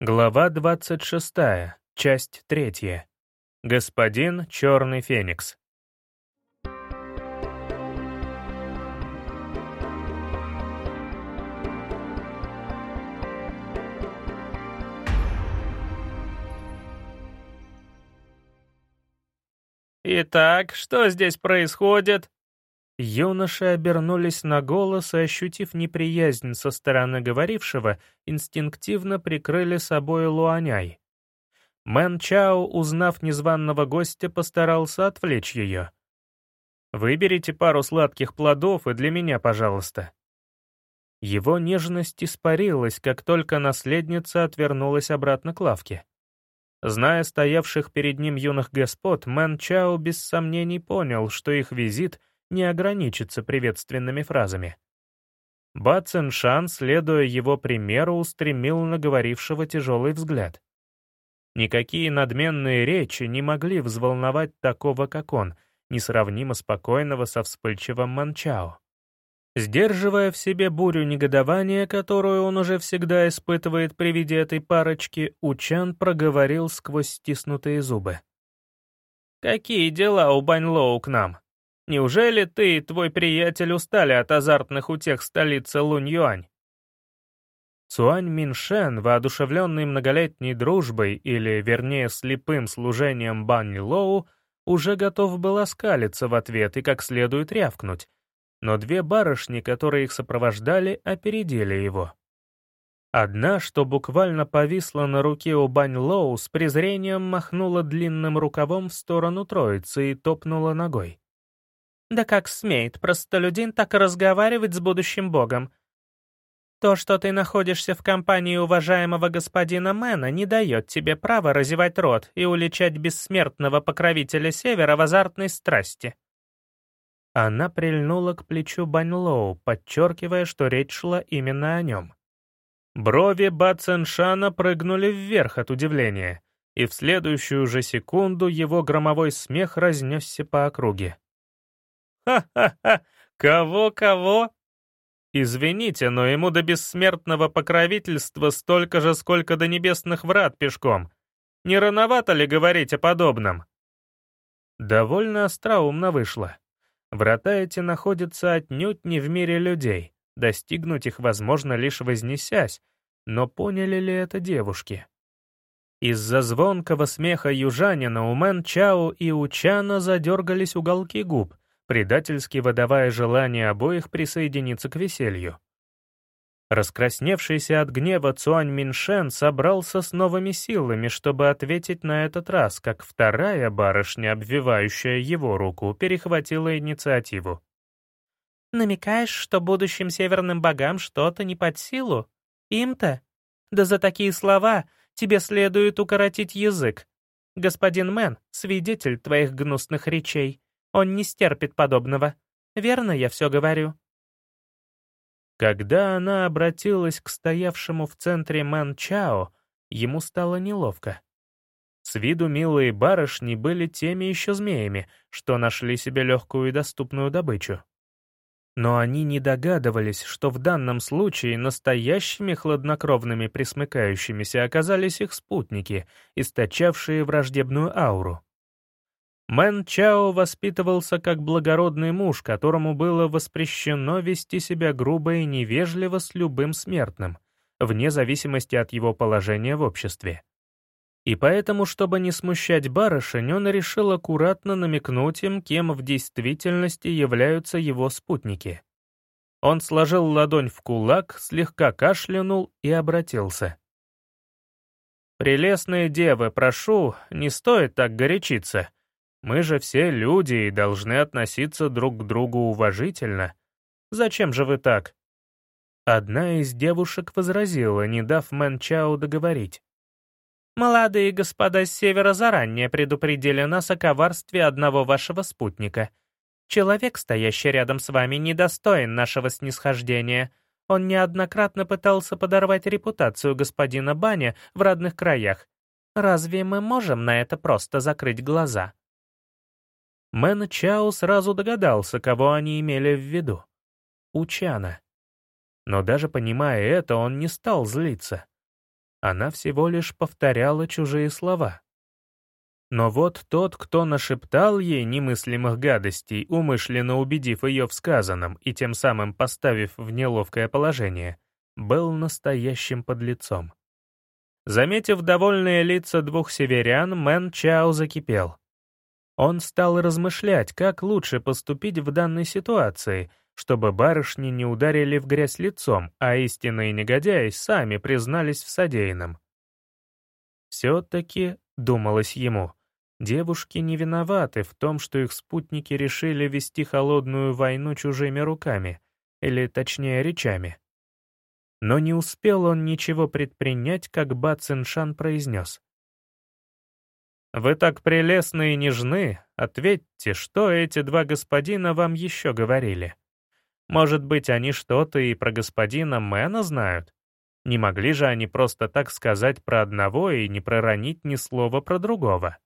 Глава 26, часть 3. Господин Черный Феникс. «Итак, что здесь происходит?» Юноши обернулись на голос и, ощутив неприязнь со стороны говорившего, инстинктивно прикрыли собой Луаняй. Мэн Чао, узнав незваного гостя, постарался отвлечь ее. «Выберите пару сладких плодов и для меня, пожалуйста». Его нежность испарилась, как только наследница отвернулась обратно к лавке. Зная стоявших перед ним юных господ, Мэн Чао без сомнений понял, что их визит — не ограничится приветственными фразами. Ба Циншан, следуя его примеру, устремил на говорившего тяжелый взгляд. Никакие надменные речи не могли взволновать такого, как он, несравнимо спокойного со вспыльчивым Манчао. Сдерживая в себе бурю негодования, которую он уже всегда испытывает при виде этой парочки, Учан проговорил сквозь стиснутые зубы. «Какие дела у Баньлоу к нам?» Неужели ты и твой приятель устали от азартных утех столицы Лунь-Юань?» Цуань Миншен, воодушевленный многолетней дружбой, или, вернее, слепым служением Банни Лоу, уже готов был оскалиться в ответ и как следует рявкнуть, но две барышни, которые их сопровождали, опередили его. Одна, что буквально повисла на руке у Бань Лоу, с презрением махнула длинным рукавом в сторону троицы и топнула ногой. Да как смеет простолюдин так разговаривать с будущим богом? То, что ты находишься в компании уважаемого господина Мэна, не дает тебе права разевать рот и уличать бессмертного покровителя Севера в азартной страсти. Она прильнула к плечу Баньлоу, подчеркивая, что речь шла именно о нем. Брови Ба Цэншана прыгнули вверх от удивления, и в следующую же секунду его громовой смех разнесся по округе. Ха-ха-ха! Кого-кого? Извините, но ему до бессмертного покровительства столько же, сколько до небесных врат пешком. Не рановато ли говорить о подобном? Довольно остроумно вышло. Врата эти находятся отнюдь не в мире людей. Достигнуть их возможно лишь вознесясь, но поняли ли это девушки? Из-за звонкого смеха южанина у Мэн Чао и у Чана задергались уголки губ, предательски выдавая желание обоих присоединиться к веселью. Раскрасневшийся от гнева Цуань Миншен собрался с новыми силами, чтобы ответить на этот раз, как вторая барышня, обвивающая его руку, перехватила инициативу. «Намекаешь, что будущим северным богам что-то не под силу? Им-то? Да за такие слова тебе следует укоротить язык. Господин Мэн — свидетель твоих гнусных речей. Он не стерпит подобного. Верно я все говорю?» Когда она обратилась к стоявшему в центре Мэн Чао, ему стало неловко. С виду милые барышни были теми еще змеями, что нашли себе легкую и доступную добычу. Но они не догадывались, что в данном случае настоящими хладнокровными присмыкающимися оказались их спутники, источавшие враждебную ауру. Мэн Чао воспитывался как благородный муж, которому было воспрещено вести себя грубо и невежливо с любым смертным, вне зависимости от его положения в обществе. И поэтому, чтобы не смущать барышень, он решил аккуратно намекнуть им, кем в действительности являются его спутники. Он сложил ладонь в кулак, слегка кашлянул и обратился. «Прелестные девы, прошу, не стоит так горячиться. Мы же все люди и должны относиться друг к другу уважительно. Зачем же вы так?» Одна из девушек возразила, не дав Мэн Чао договорить. «Молодые господа с севера заранее предупредили нас о коварстве одного вашего спутника. Человек, стоящий рядом с вами, недостоин нашего снисхождения. Он неоднократно пытался подорвать репутацию господина Баня в родных краях. Разве мы можем на это просто закрыть глаза?» Мэн Чао сразу догадался, кого они имели в виду. Учана. Но даже понимая это, он не стал злиться. Она всего лишь повторяла чужие слова. Но вот тот, кто нашептал ей немыслимых гадостей, умышленно убедив ее в сказанном и тем самым поставив в неловкое положение, был настоящим подлецом. Заметив довольные лица двух северян, Мэн Чао закипел. Он стал размышлять, как лучше поступить в данной ситуации, чтобы барышни не ударили в грязь лицом, а истинные негодяи сами признались в содеянном. «Все-таки», — думалось ему, — «девушки не виноваты в том, что их спутники решили вести холодную войну чужими руками, или точнее речами». Но не успел он ничего предпринять, как Ба Циншан произнес. «Вы так прелестны и нежны, ответьте, что эти два господина вам еще говорили? Может быть, они что-то и про господина Мэна знают? Не могли же они просто так сказать про одного и не проронить ни слова про другого?»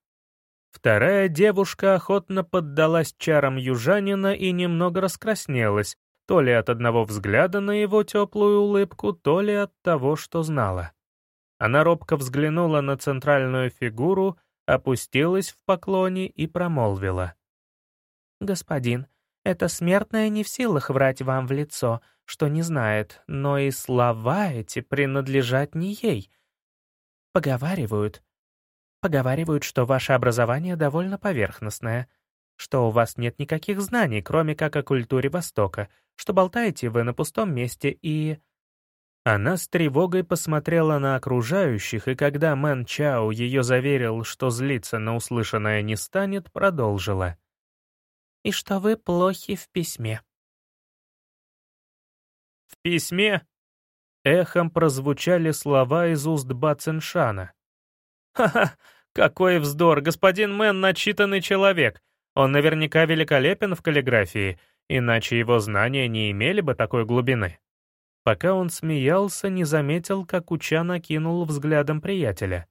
Вторая девушка охотно поддалась чарам южанина и немного раскраснелась, то ли от одного взгляда на его теплую улыбку, то ли от того, что знала. Она робко взглянула на центральную фигуру опустилась в поклоне и промолвила. «Господин, эта смертная не в силах врать вам в лицо, что не знает, но и слова эти принадлежат не ей. Поговаривают. Поговаривают, что ваше образование довольно поверхностное, что у вас нет никаких знаний, кроме как о культуре Востока, что болтаете вы на пустом месте и...» Она с тревогой посмотрела на окружающих, и когда Мэн Чао ее заверил, что злиться на услышанное не станет, продолжила. «И что вы плохи в письме». «В письме?» Эхом прозвучали слова из уст Ба Циншана. «Ха-ха, какой вздор! Господин Мэн начитанный человек. Он наверняка великолепен в каллиграфии, иначе его знания не имели бы такой глубины». Пока он смеялся, не заметил, как Учан окинул взглядом приятеля.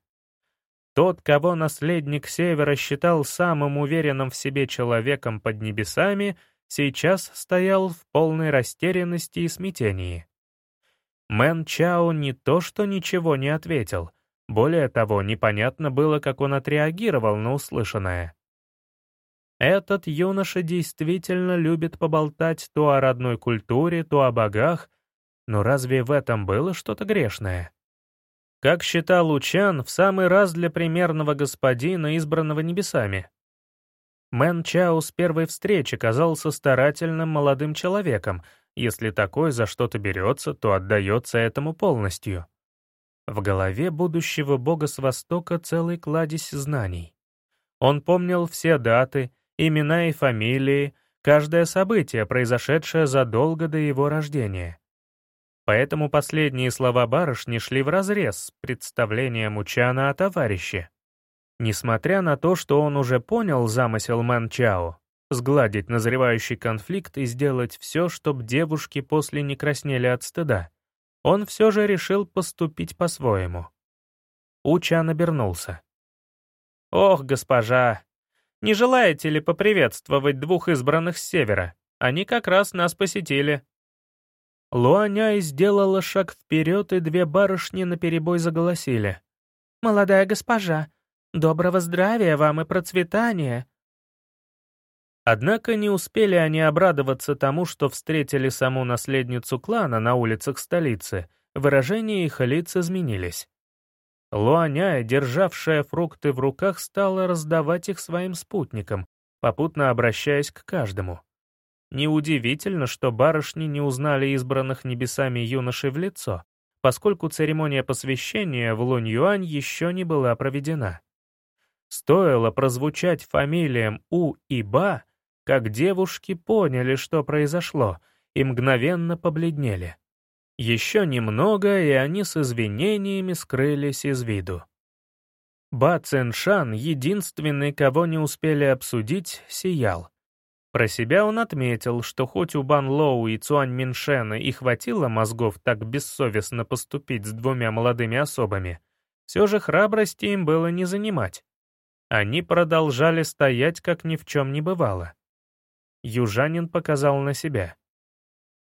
Тот, кого наследник Севера считал самым уверенным в себе человеком под небесами, сейчас стоял в полной растерянности и смятении. Мэн Чао не то что ничего не ответил, более того, непонятно было, как он отреагировал на услышанное. Этот юноша действительно любит поболтать то о родной культуре, то о богах, но разве в этом было что-то грешное? Как считал Учан, в самый раз для примерного господина, избранного небесами. Мэн Чао с первой встречи казался старательным молодым человеком, если такой за что-то берется, то отдается этому полностью. В голове будущего бога с Востока целый кладезь знаний. Он помнил все даты, имена и фамилии, каждое событие, произошедшее задолго до его рождения. Поэтому последние слова барышни шли вразрез с представлением Учана о товарище. Несмотря на то, что он уже понял замысел Мэн Чао, сгладить назревающий конфликт и сделать все, чтобы девушки после не краснели от стыда, он все же решил поступить по-своему. Учан обернулся. «Ох, госпожа, не желаете ли поприветствовать двух избранных с севера? Они как раз нас посетили». Луаняй сделала шаг вперед, и две барышни наперебой заголосили. «Молодая госпожа, доброго здравия вам и процветания!» Однако не успели они обрадоваться тому, что встретили саму наследницу клана на улицах столицы, выражения их лиц изменились. Луаняя, державшая фрукты в руках, стала раздавать их своим спутникам, попутно обращаясь к каждому. Неудивительно, что барышни не узнали избранных небесами юношей в лицо, поскольку церемония посвящения в Лунь-Юань еще не была проведена. Стоило прозвучать фамилиям У и Ба, как девушки поняли, что произошло, и мгновенно побледнели. Еще немного, и они с извинениями скрылись из виду. Ба Циншан, единственный, кого не успели обсудить, сиял. Про себя он отметил, что хоть у Бан Лоу и Цуань Миншена и хватило мозгов так бессовестно поступить с двумя молодыми особами, все же храбрости им было не занимать. Они продолжали стоять, как ни в чем не бывало. Южанин показал на себя.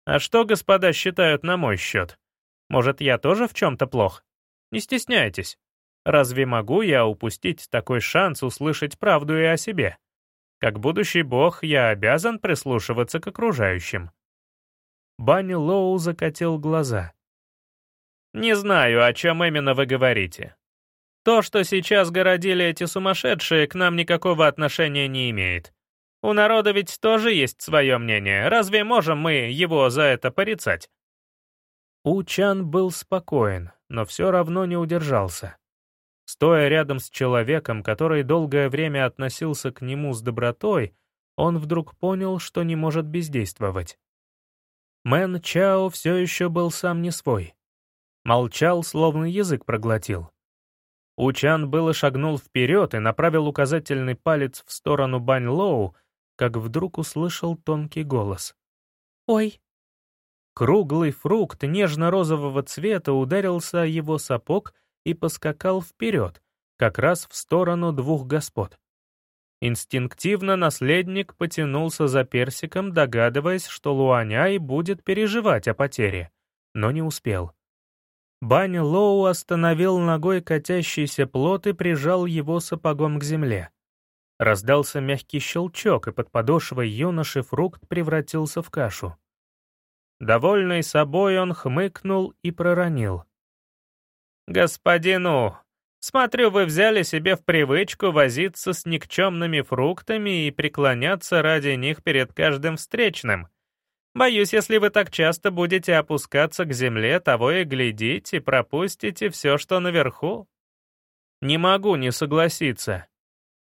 «А что господа считают на мой счет? Может, я тоже в чем-то плох?» Не стесняйтесь. Разве могу я упустить такой шанс услышать правду и о себе? Как будущий бог я обязан прислушиваться к окружающим». Банни Лоу закатил глаза. «Не знаю, о чем именно вы говорите. То, что сейчас городили эти сумасшедшие, к нам никакого отношения не имеет. У народа ведь тоже есть свое мнение. Разве можем мы его за это порицать?» Учан был спокоен, но все равно не удержался. Стоя рядом с человеком, который долгое время относился к нему с добротой, он вдруг понял, что не может бездействовать. Мэн Чао все еще был сам не свой. Молчал, словно язык проглотил. Учан было шагнул вперед и направил указательный палец в сторону Бань Лоу, как вдруг услышал тонкий голос. «Ой!» Круглый фрукт нежно-розового цвета ударился о его сапог и поскакал вперед, как раз в сторону двух господ. Инстинктивно наследник потянулся за персиком, догадываясь, что Луаняй будет переживать о потере, но не успел. Бань Лоу остановил ногой катящийся плот и прижал его сапогом к земле. Раздался мягкий щелчок, и под подошвой юноши фрукт превратился в кашу. Довольный собой он хмыкнул и проронил. «Господину, смотрю, вы взяли себе в привычку возиться с никчемными фруктами и преклоняться ради них перед каждым встречным. Боюсь, если вы так часто будете опускаться к земле, того и глядите, пропустите все, что наверху. Не могу не согласиться.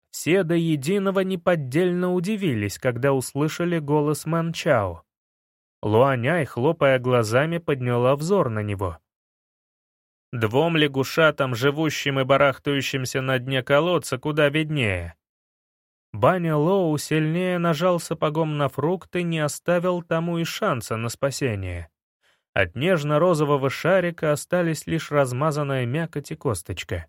Все до единого неподдельно удивились, когда услышали голос Манчао. Луаняй, хлопая глазами, подняла взор на него. Двум лягушатам, живущим и барахтающимся на дне колодца, куда виднее. Баня Лоу сильнее нажал сапогом на фрукт и не оставил тому и шанса на спасение. От нежно-розового шарика остались лишь размазанная мякоть и косточка.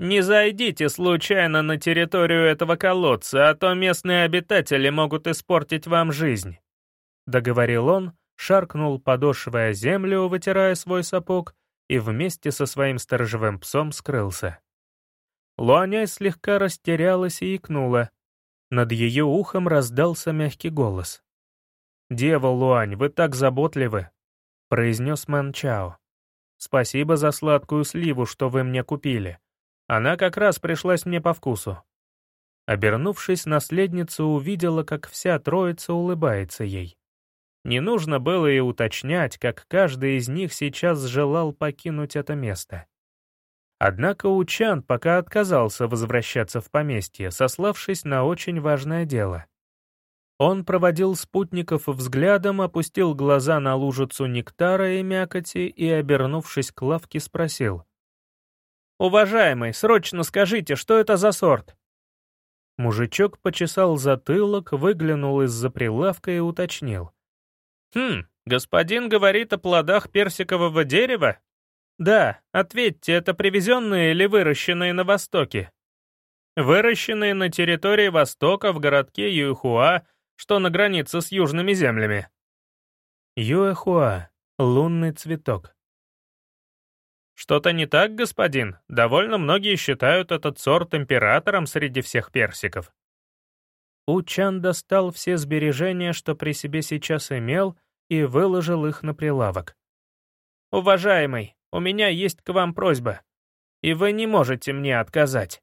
«Не зайдите случайно на территорию этого колодца, а то местные обитатели могут испортить вам жизнь», — договорил он, шаркнул подошвой о землю, вытирая свой сапог, и вместе со своим сторожевым псом скрылся. Луаняй слегка растерялась и икнула. Над ее ухом раздался мягкий голос. «Дева Луань, вы так заботливы», — произнес Мэн Чао. «Спасибо за сладкую сливу, что вы мне купили. Она как раз пришлась мне по вкусу». Обернувшись, наследница увидела, как вся троица улыбается ей. Не нужно было и уточнять, как каждый из них сейчас желал покинуть это место. Однако Учан пока отказался возвращаться в поместье, сославшись на очень важное дело. Он проводил спутников взглядом, опустил глаза на лужицу нектара и мякоти и, обернувшись к лавке, спросил. «Уважаемый, срочно скажите, что это за сорт?» Мужичок почесал затылок, выглянул из-за прилавка и уточнил. «Хм, господин говорит о плодах персикового дерева?» Да, ответьте, это привезенные или выращенные на Востоке? Выращенные на территории Востока в городке Юэхуа, что на границе с южными землями. Юэхуа. Лунный цветок. Что-то не так, господин? Довольно многие считают этот сорт императором среди всех персиков. Учан достал все сбережения, что при себе сейчас имел, и выложил их на прилавок. «Уважаемый, у меня есть к вам просьба, и вы не можете мне отказать».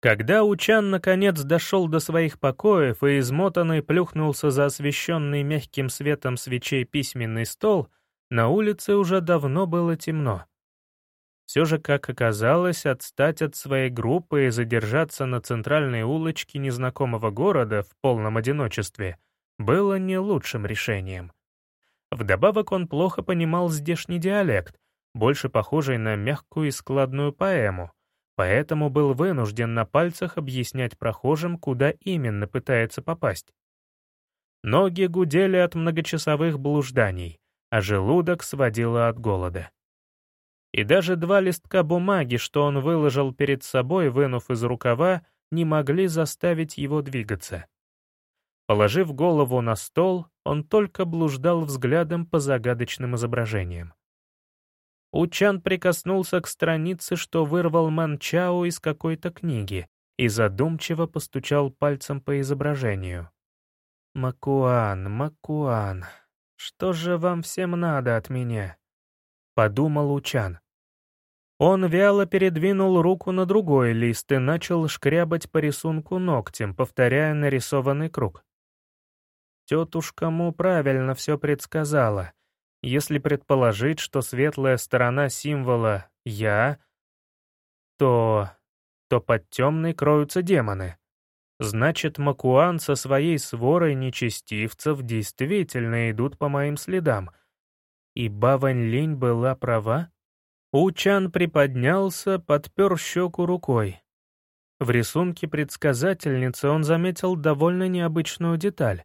Когда Учан наконец дошел до своих покоев и измотанный плюхнулся за освещенный мягким светом свечей письменный стол, на улице уже давно было темно. Все же, как оказалось, отстать от своей группы и задержаться на центральной улочке незнакомого города в полном одиночестве было не лучшим решением. Вдобавок он плохо понимал здешний диалект, больше похожий на мягкую и складную поэму, поэтому был вынужден на пальцах объяснять прохожим, куда именно пытается попасть. Ноги гудели от многочасовых блужданий, а желудок сводило от голода. И даже два листка бумаги, что он выложил перед собой, вынув из рукава, не могли заставить его двигаться. Положив голову на стол, он только блуждал взглядом по загадочным изображениям. Учан прикоснулся к странице, что вырвал Мэн Чао из какой-то книги, и задумчиво постучал пальцем по изображению. «Макуан, Макуан, что же вам всем надо от меня?» — подумал Учан. Он вяло передвинул руку на другой лист и начал шкрябать по рисунку ногтем, повторяя нарисованный круг. Тетушка Му правильно все предсказала. Если предположить, что светлая сторона символа «я», то... то под темной кроются демоны. Значит, Макуан со своей сворой нечестивцев действительно идут по моим следам. И Бавань Линь была права? Учан приподнялся, подпер щеку рукой. В рисунке предсказательницы он заметил довольно необычную деталь.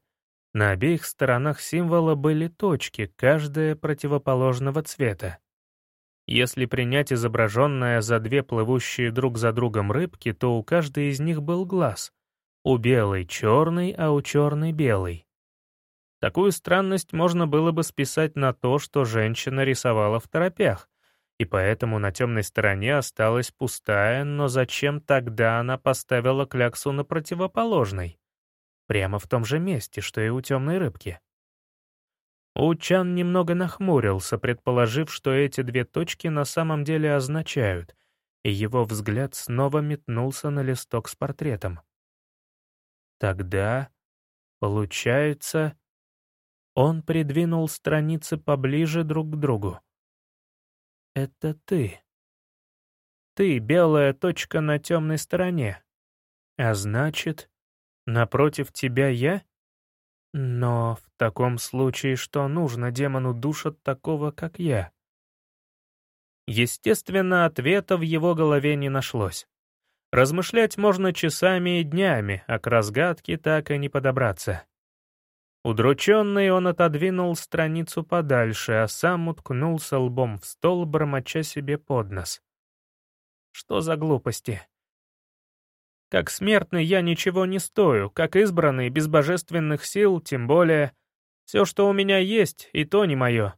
На обеих сторонах символа были точки, каждая противоположного цвета. Если принять изображенное за две плывущие друг за другом рыбки, то у каждой из них был глаз. У белой — черный, а у черной — белый. Такую странность можно было бы списать на то, что женщина рисовала в торопях, и поэтому на темной стороне осталась пустая, но зачем тогда она поставила кляксу на противоположной? Прямо в том же месте, что и у темной рыбки. Учан немного нахмурился, предположив, что эти две точки на самом деле означают, и его взгляд снова метнулся на листок с портретом. Тогда, получается, он придвинул страницы поближе друг к другу. Это ты. Ты — белая точка на темной стороне. А значит, напротив тебя я? Но в таком случае что нужно демону душ от такого, как я? Естественно, ответа в его голове не нашлось. Размышлять можно часами и днями, а к разгадке так и не подобраться. Удрученный он отодвинул страницу подальше, а сам уткнулся лбом в стол, бормоча себе под нос. Что за глупости? Как смертный я ничего не стою, как избранный, без божественных сил, тем более. Все, что у меня есть, и то не мое.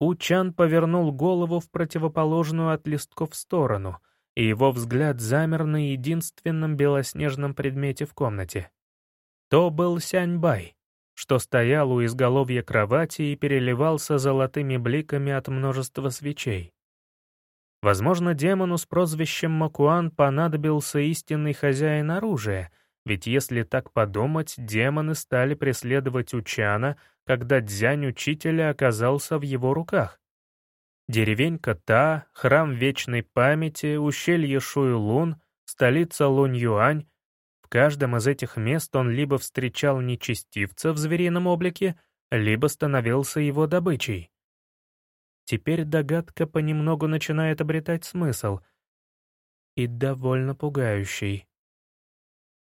Учан повернул голову в противоположную от листков сторону, и его взгляд замер на единственном белоснежном предмете в комнате. То был Сяньбай что стоял у изголовья кровати и переливался золотыми бликами от множества свечей. Возможно, демону с прозвищем Макуан понадобился истинный хозяин оружия, ведь если так подумать, демоны стали преследовать Учана, когда дзянь учителя оказался в его руках. Деревенька Та, храм вечной памяти, ущелье Шуйлун, столица Лунь-Юань каждом из этих мест он либо встречал нечестивца в зверином облике, либо становился его добычей. Теперь догадка понемногу начинает обретать смысл. И довольно пугающий.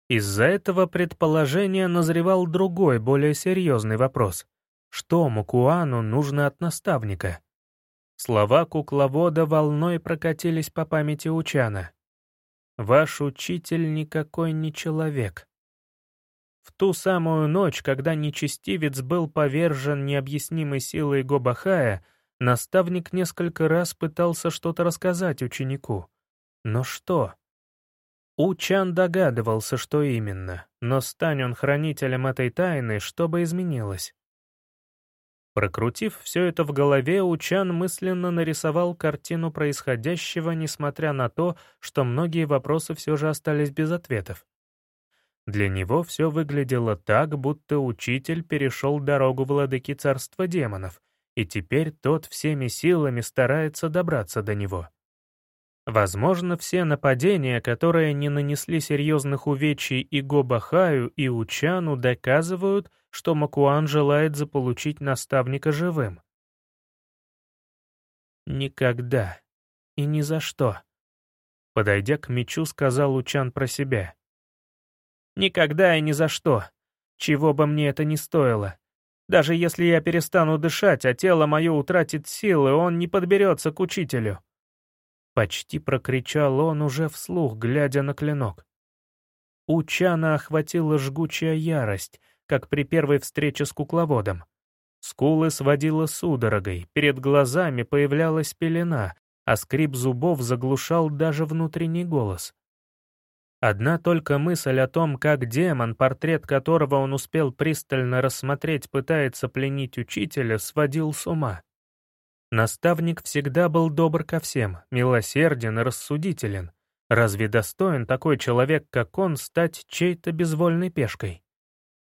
Из-за этого предположения назревал другой, более серьезный вопрос. Что Мукуану нужно от наставника? Слова кукловода волной прокатились по памяти Учана. Ваш учитель никакой не человек. В ту самую ночь, когда нечестивец был повержен необъяснимой силой Гобахая, наставник несколько раз пытался что-то рассказать ученику. Но что? Учан догадывался, что именно, но стань он хранителем этой тайны, что бы изменилось. Прокрутив все это в голове, Учан мысленно нарисовал картину происходящего, несмотря на то, что многие вопросы все же остались без ответов. Для него все выглядело так, будто учитель перешел дорогу владыки царства демонов, и теперь тот всеми силами старается добраться до него. Возможно, все нападения, которые не нанесли серьезных увечий и Гобахаю, и Учану, доказывают, что Макуан желает заполучить наставника живым. «Никогда и ни за что», — подойдя к мечу, сказал Учан про себя. «Никогда и ни за что, чего бы мне это ни стоило. Даже если я перестану дышать, а тело мое утратит силы, он не подберется к учителю». Почти прокричал он уже вслух, глядя на клинок. Учана охватила жгучая ярость, как при первой встрече с кукловодом. Скулы сводило судорогой, перед глазами появлялась пелена, а скрип зубов заглушал даже внутренний голос. Одна только мысль о том, как демон, портрет которого он успел пристально рассмотреть, пытается пленить учителя, сводил с ума. Наставник всегда был добр ко всем, милосерден и рассудителен. Разве достоин такой человек, как он, стать чьей-то безвольной пешкой?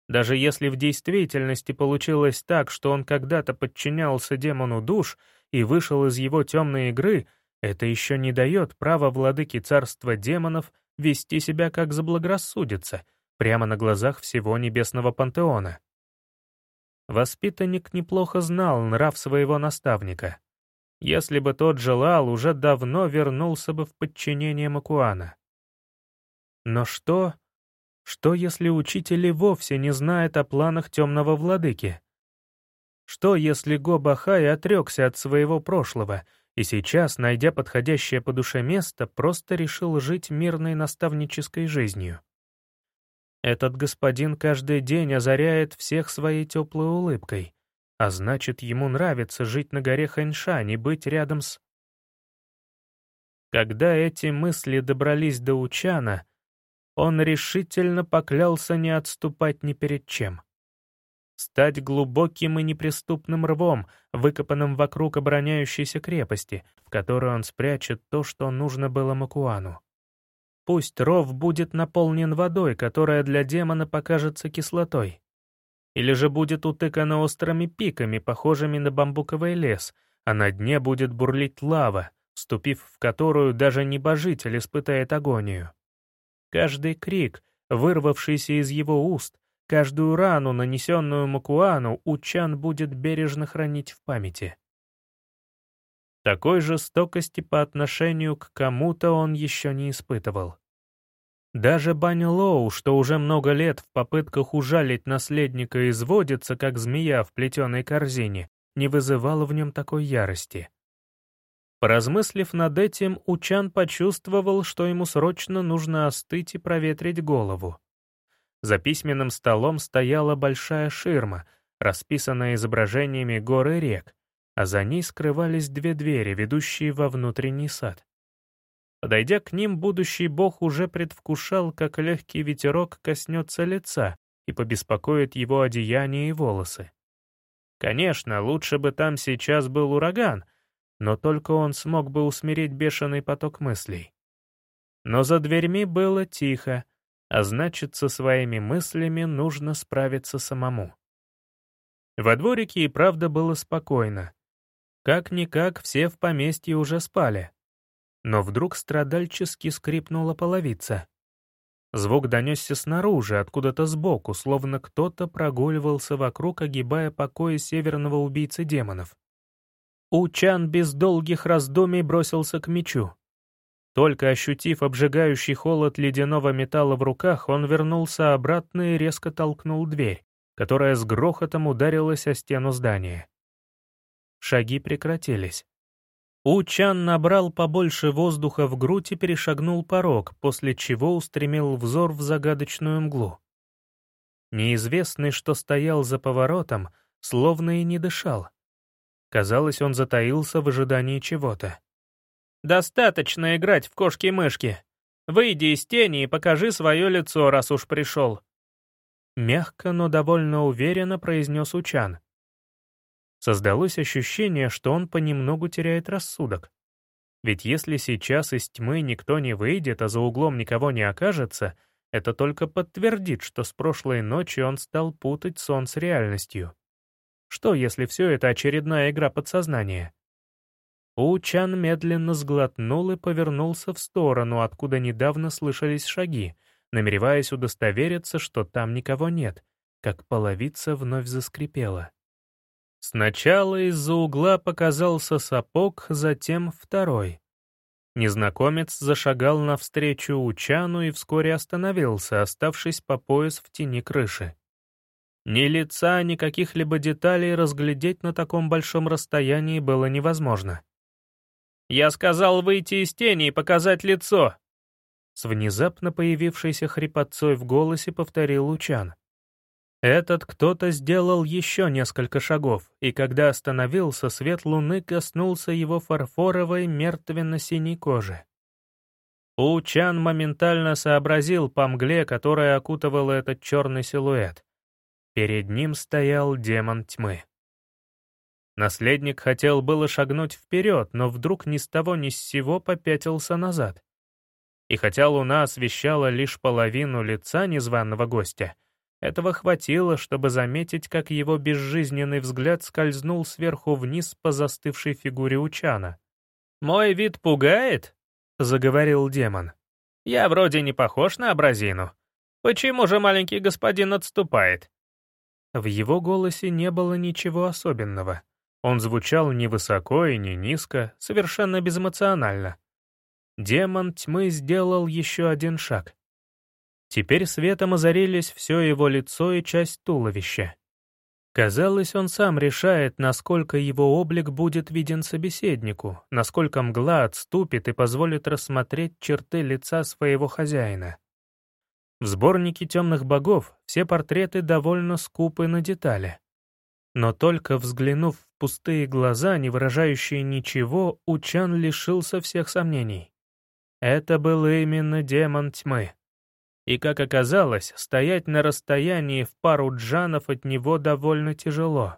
Даже если в действительности получилось так, что он когда-то подчинялся демону душ и вышел из его темной игры, это еще не дает права владыке царства демонов вести себя как заблагорассудится, прямо на глазах всего небесного пантеона. Воспитанник неплохо знал нрав своего наставника. Если бы тот желал, уже давно вернулся бы в подчинение Макуана. Но что, что если учитель и вовсе не знает о планах темного владыки? Что если Го-Бахай отрекся от своего прошлого — и сейчас, найдя подходящее по душе место, просто решил жить мирной наставнической жизнью. Этот господин каждый день озаряет всех своей теплой улыбкой, а значит, ему нравится жить на горе Ханьшань и быть рядом с... Когда эти мысли добрались до Учана, он решительно поклялся не отступать ни перед чем стать глубоким и неприступным рвом, выкопанным вокруг обороняющейся крепости, в которой он спрячет то, что нужно было Макуану. Пусть ров будет наполнен водой, которая для демона покажется кислотой. Или же будет утыкана острыми пиками, похожими на бамбуковый лес, а на дне будет бурлить лава, вступив в которую даже небожитель испытает агонию. Каждый крик, вырвавшийся из его уст, Каждую рану, нанесенную Макуану, Учан будет бережно хранить в памяти. Такой жестокости по отношению к кому-то он еще не испытывал. Даже Бань Лоу, что уже много лет в попытках ужалить наследника изводится, как змея в плетеной корзине, не вызывал в нем такой ярости. Поразмыслив над этим, Учан почувствовал, что ему срочно нужно остыть и проветрить голову. За письменным столом стояла большая ширма, расписанная изображениями гор и рек, а за ней скрывались две двери, ведущие во внутренний сад. Подойдя к ним, будущий бог уже предвкушал, как легкий ветерок коснется лица и побеспокоит его одеяние и волосы. Конечно, лучше бы там сейчас был ураган, но только он смог бы усмирить бешеный поток мыслей. Но за дверьми было тихо, а значит, со своими мыслями нужно справиться самому. Во дворике и правда было спокойно. Как-никак все в поместье уже спали. Но вдруг страдальчески скрипнула половица. Звук донесся снаружи, откуда-то сбоку, словно кто-то прогуливался вокруг, огибая покои северного убийцы демонов. Учан без долгих раздумий бросился к мечу. Только ощутив обжигающий холод ледяного металла в руках, он вернулся обратно и резко толкнул дверь, которая с грохотом ударилась о стену здания. Шаги прекратились. Учан набрал побольше воздуха в грудь и перешагнул порог, после чего устремил взор в загадочную мглу. Неизвестный, что стоял за поворотом, словно и не дышал. Казалось, он затаился в ожидании чего-то. Достаточно играть в кошки-мышки. Выйди из тени и покажи свое лицо, раз уж пришел». Мягко, но довольно уверенно произнес Учан. Создалось ощущение, что он понемногу теряет рассудок. Ведь если сейчас из тьмы никто не выйдет, а за углом никого не окажется, это только подтвердит, что с прошлой ночи он стал путать сон с реальностью. Что, если все это очередная игра подсознания? Учан медленно сглотнул и повернулся в сторону, откуда недавно слышались шаги, намереваясь удостовериться, что там никого нет, как половица вновь заскрипела. Сначала из-за угла показался сапог, затем второй. Незнакомец зашагал навстречу Учану и вскоре остановился, оставшись по пояс в тени крыши. Ни лица, ни каких-либо деталей разглядеть на таком большом расстоянии было невозможно. Я сказал выйти из тени и показать лицо!» С внезапно появившейся хрипотцой в голосе повторил Лучан. Этот кто-то сделал еще несколько шагов, и когда остановился, свет луны коснулся его фарфоровой мертвенно-синей кожи. Учан моментально сообразил по мгле, которая окутывала этот черный силуэт. Перед ним стоял демон тьмы. Наследник хотел было шагнуть вперед, но вдруг ни с того ни с сего попятился назад. И хотя луна освещала лишь половину лица незваного гостя, этого хватило, чтобы заметить, как его безжизненный взгляд скользнул сверху вниз по застывшей фигуре Учана. «Мой вид пугает?» — заговорил демон. «Я вроде не похож на абразину. Почему же маленький господин отступает?» В его голосе не было ничего особенного. Он звучал ни высоко и ни низко, совершенно безэмоционально. Демон тьмы сделал еще один шаг. Теперь светом озарились все его лицо и часть туловища. Казалось, он сам решает, насколько его облик будет виден собеседнику, насколько мгла отступит и позволит рассмотреть черты лица своего хозяина. В сборнике темных богов все портреты довольно скупы на детали. Но только взглянув в пустые глаза, не выражающие ничего, Учан лишился всех сомнений. Это был именно демон тьмы. И, как оказалось, стоять на расстоянии в пару джанов от него довольно тяжело.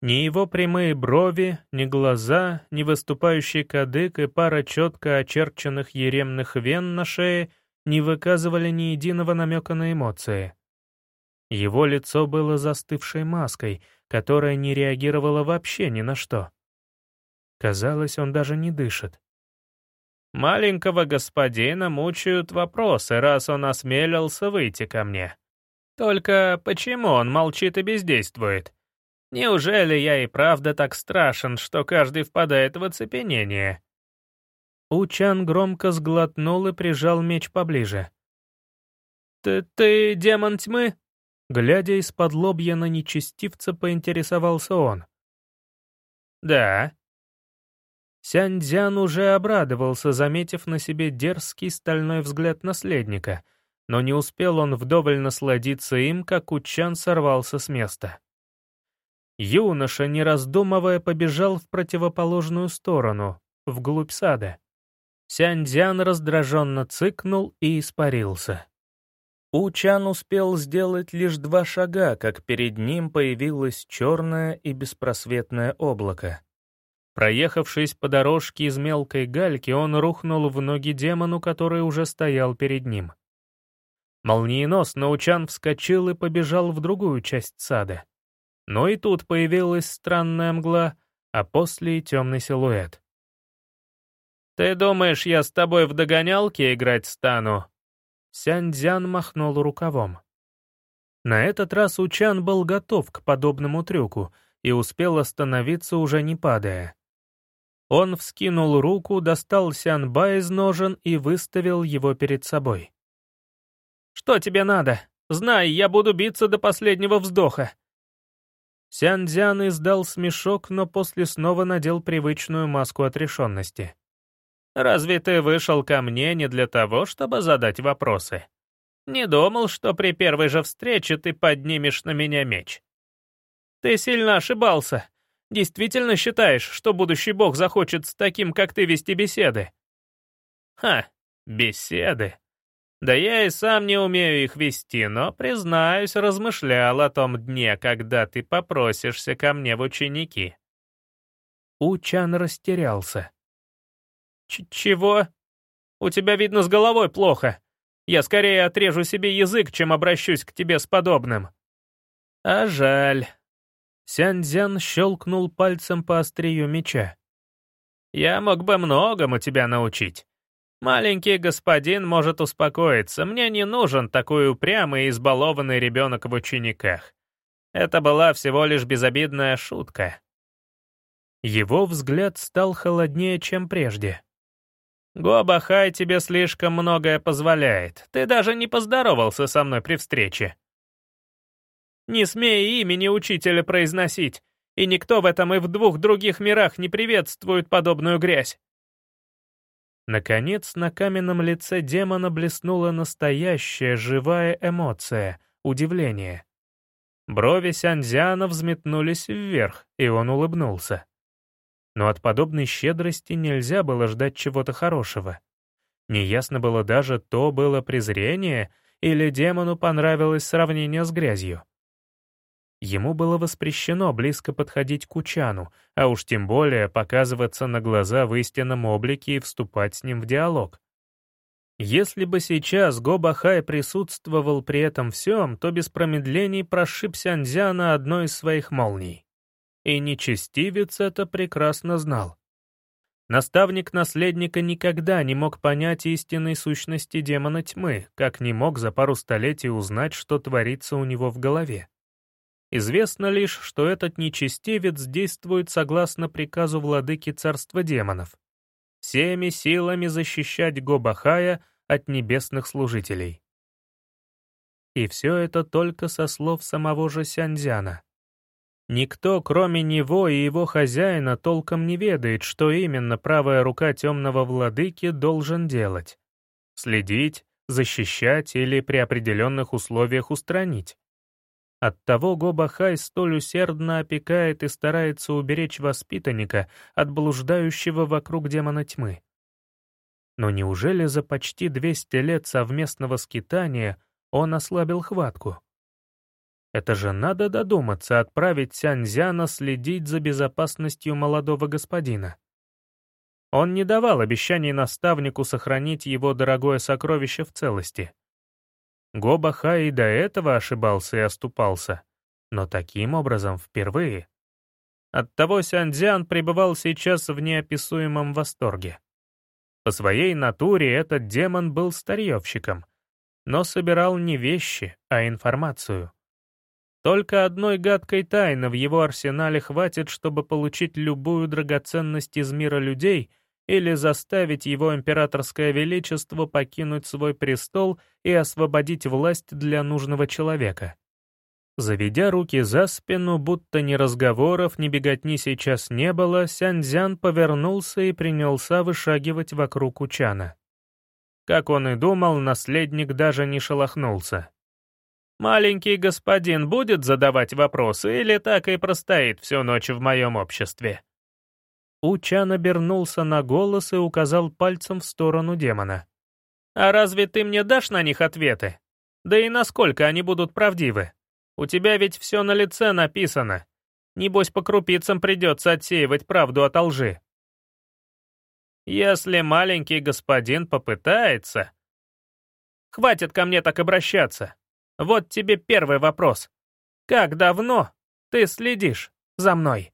Ни его прямые брови, ни глаза, ни выступающий кадык и пара четко очерченных еремных вен на шее не выказывали ни единого намека на эмоции. Его лицо было застывшей маской, которая не реагировала вообще ни на что. Казалось, он даже не дышит. Маленького господина мучают вопросы, раз он осмелился выйти ко мне. Только почему он молчит и бездействует? Неужели я и правда так страшен, что каждый впадает в оцепенение?» Учан громко сглотнул и прижал меч поближе. «Ты, ты демон тьмы?» Глядя из-под лобья на нечестивца, поинтересовался он. «Да», Сяньцзян уже обрадовался, заметив на себе дерзкий стальной взгляд наследника, но не успел он вдоволь насладиться им, как Учан сорвался с места. Юноша, не раздумывая, побежал в противоположную сторону, вглубь сада. Сяньцзян раздраженно цыкнул и испарился. Учан успел сделать лишь два шага, как перед ним появилось черное и беспросветное облако. Проехавшись по дорожке из мелкой гальки, он рухнул в ноги демону, который уже стоял перед ним. Молниеносно Учан вскочил и побежал в другую часть сада. Но и тут появилась странная мгла, а после и темный силуэт. «Ты думаешь, я с тобой в догонялки играть стану?» Сяньцзян махнул рукавом. На этот раз Учан был готов к подобному трюку и успел остановиться, уже не падая. Он вскинул руку, достал Сянба из ножен и выставил его перед собой. «Что тебе надо? Знай, я буду биться до последнего вздоха!» Сянцзян издал смешок, но после снова надел привычную маску отрешенности. «Разве ты вышел ко мне не для того, чтобы задать вопросы? Не думал, что при первой же встрече ты поднимешь на меня меч. Ты сильно ошибался. Действительно считаешь, что будущий бог захочет с таким, как ты, вести беседы? Ха, беседы. Да я и сам не умею их вести, но, признаюсь, размышлял о том дне, когда ты попросишься ко мне в ученики. Учан растерялся. Ч «Чего? У тебя, видно, с головой плохо. Я скорее отрежу себе язык, чем обращусь к тебе с подобным». «А жаль. Сяньцзян щелкнул пальцем по острию меча. «Я мог бы многому тебя научить. Маленький господин может успокоиться, мне не нужен такой упрямый и избалованный ребенок в учениках. Это была всего лишь безобидная шутка». Его взгляд стал холоднее, чем прежде. «Гобахай тебе слишком многое позволяет. Ты даже не поздоровался со мной при встрече. Не смей имени учителя произносить, и никто в этом и в двух других мирах не приветствует подобную грязь. Наконец, на каменном лице демона блеснула настоящая живая эмоция — удивление. Брови Сянзяна взметнулись вверх, и он улыбнулся. Но от подобной щедрости нельзя было ждать чего-то хорошего. Неясно было даже, то было презрение или демону понравилось сравнение с грязью. Ему было воспрещено близко подходить к Учану, а уж тем более показываться на глаза в истинном облике и вступать с ним в диалог. Если бы сейчас Гобахай присутствовал при этом всем, то без промедлений прошиб Сяньзяна одной из своих молний. И нечестивец это прекрасно знал. Наставник наследника никогда не мог понять истинной сущности демона тьмы, как не мог за пару столетий узнать, что творится у него в голове. Известно лишь, что этот нечестивец действует согласно приказу владыки царства демонов, всеми силами защищать Гобахая от небесных служителей. И все это только со слов самого же Сяньзяна. Никто, кроме него и его хозяина, толком не ведает, что именно правая рука темного владыки должен делать. Следить, защищать или при определенных условиях устранить. Оттого Гобахай столь усердно опекает и старается уберечь воспитанника от блуждающего вокруг демона тьмы. Но неужели за почти 200 лет совместного скитания он ослабил хватку? Это же надо додуматься отправить Сяньзяна следить за безопасностью молодого господина. Он не давал обещаний наставнику сохранить его дорогое сокровище в целости. Гобаха и до этого ошибался и оступался, но таким образом впервые. Оттого Сяньцзян пребывал сейчас в неописуемом восторге. По своей натуре этот демон был старьевщиком, но собирал не вещи, а информацию. Только одной гадкой тайны в его арсенале хватит, чтобы получить любую драгоценность из мира людей или заставить его императорское величество покинуть свой престол и освободить власть для нужного человека. Заведя руки за спину, будто ни разговоров, ни беготни сейчас не было, Сяньцзян повернулся и принялся вышагивать вокруг Учана. Как он и думал, наследник даже не шелохнулся. «Маленький господин будет задавать вопросы или так и простоит всю ночь в моем обществе?» Учан обернулся на голос и указал пальцем в сторону демона. «А разве ты мне дашь на них ответы? Да и насколько они будут правдивы? У тебя ведь все на лице написано. Небось, по крупицам придется отсеивать правду от лжи». «Если маленький господин попытается...» «Хватит ко мне так обращаться. Вот тебе первый вопрос. Как давно ты следишь за мной?»